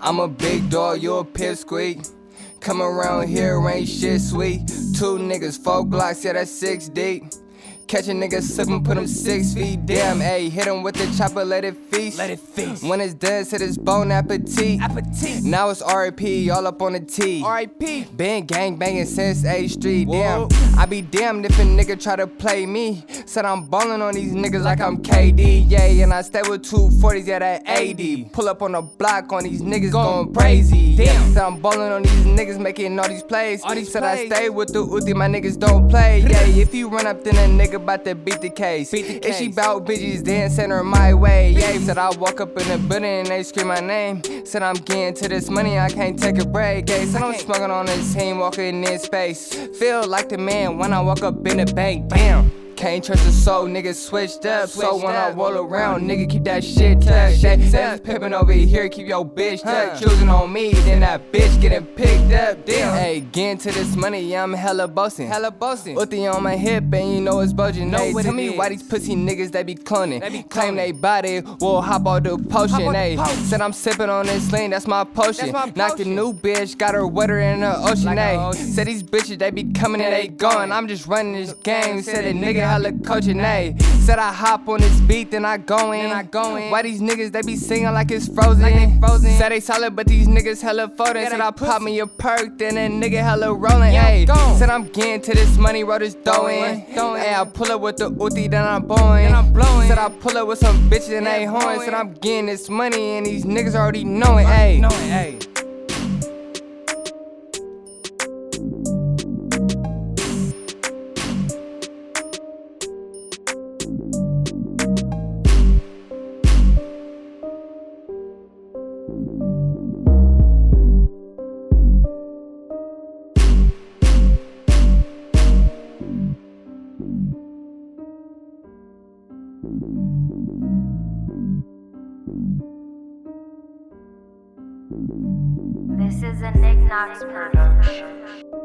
I'm a big dog, you a pipsqueak. Come around here, ain't shit sweet. Two niggas, four blocks, yeah, that's six deep. Catch a nigga slippin', put him six feet. Damn, ayy, hit him with the chopper, let it feast. Let it feast. When it's done, said his bone appetit. Appetit. Now it's RIP, all up on the T. RIP. Been gang banging since A Street. Whoa. Damn, I be damned if a nigga try to play me. Said I'm ballin' on these niggas like I'm KD. Yeah, and I stay with 240s, yeah, that AD. Pull up on the block on these niggas going crazy. Damn. Said I'm ballin' on these niggas making all these plays. All these Said I stay with the Uzi, my niggas don't play. Yeah, if you run up, then a nigga bout to beat the case. Beat the If she case. bout bitches, then send her my way. Yeah, said I walk up in the building and they scream my name. Said I'm getting to this money, I can't take a break. Yeah, said I'm smoking on this team, walking in space. Feel like the man when I walk up in the bank. Bam. Can't trust a soul, niggas switched up. so Switched when I roll around, nigga, keep that shit tucked. Tucked. pimpin' over here, keep your bitch tucked. Huh. Choosing on me, then that bitch getting picked up. Damn. Hey, getting to this money, yeah, I'm hella bossing. Hella bossing. Uzi on my hip, and you know it's bulging. Know Hey, what tell me is. why these pussy niggas they be cloning. They be Claim they body, will hop on the potion. on Hey, said I'm sipping on this lean, that's my potion. That's my Knocked a new bitch, got her wetter in the ocean. Like Hey, said these bitches they be coming and they going. I'm just running this game. Said a nigga hella coaching. Hey, said I hop on this beat, then I go in. I go in. Why these niggas they be singing like it's frozen? Like they frozen. Said they solid, but these niggas hella folding. Yeah, said I pop me a perk, then a nigga hella rolling. Yeah, Hey, gone. said I'm getting to this money, roll this dough in. Hey, I pull up with the Uzi, then I'm blowing. Then I'm blowing. Said I pull up with some bitches and they horns. Said I'm getting this money and these niggas already know it. Hey. This is a Nick Knox production.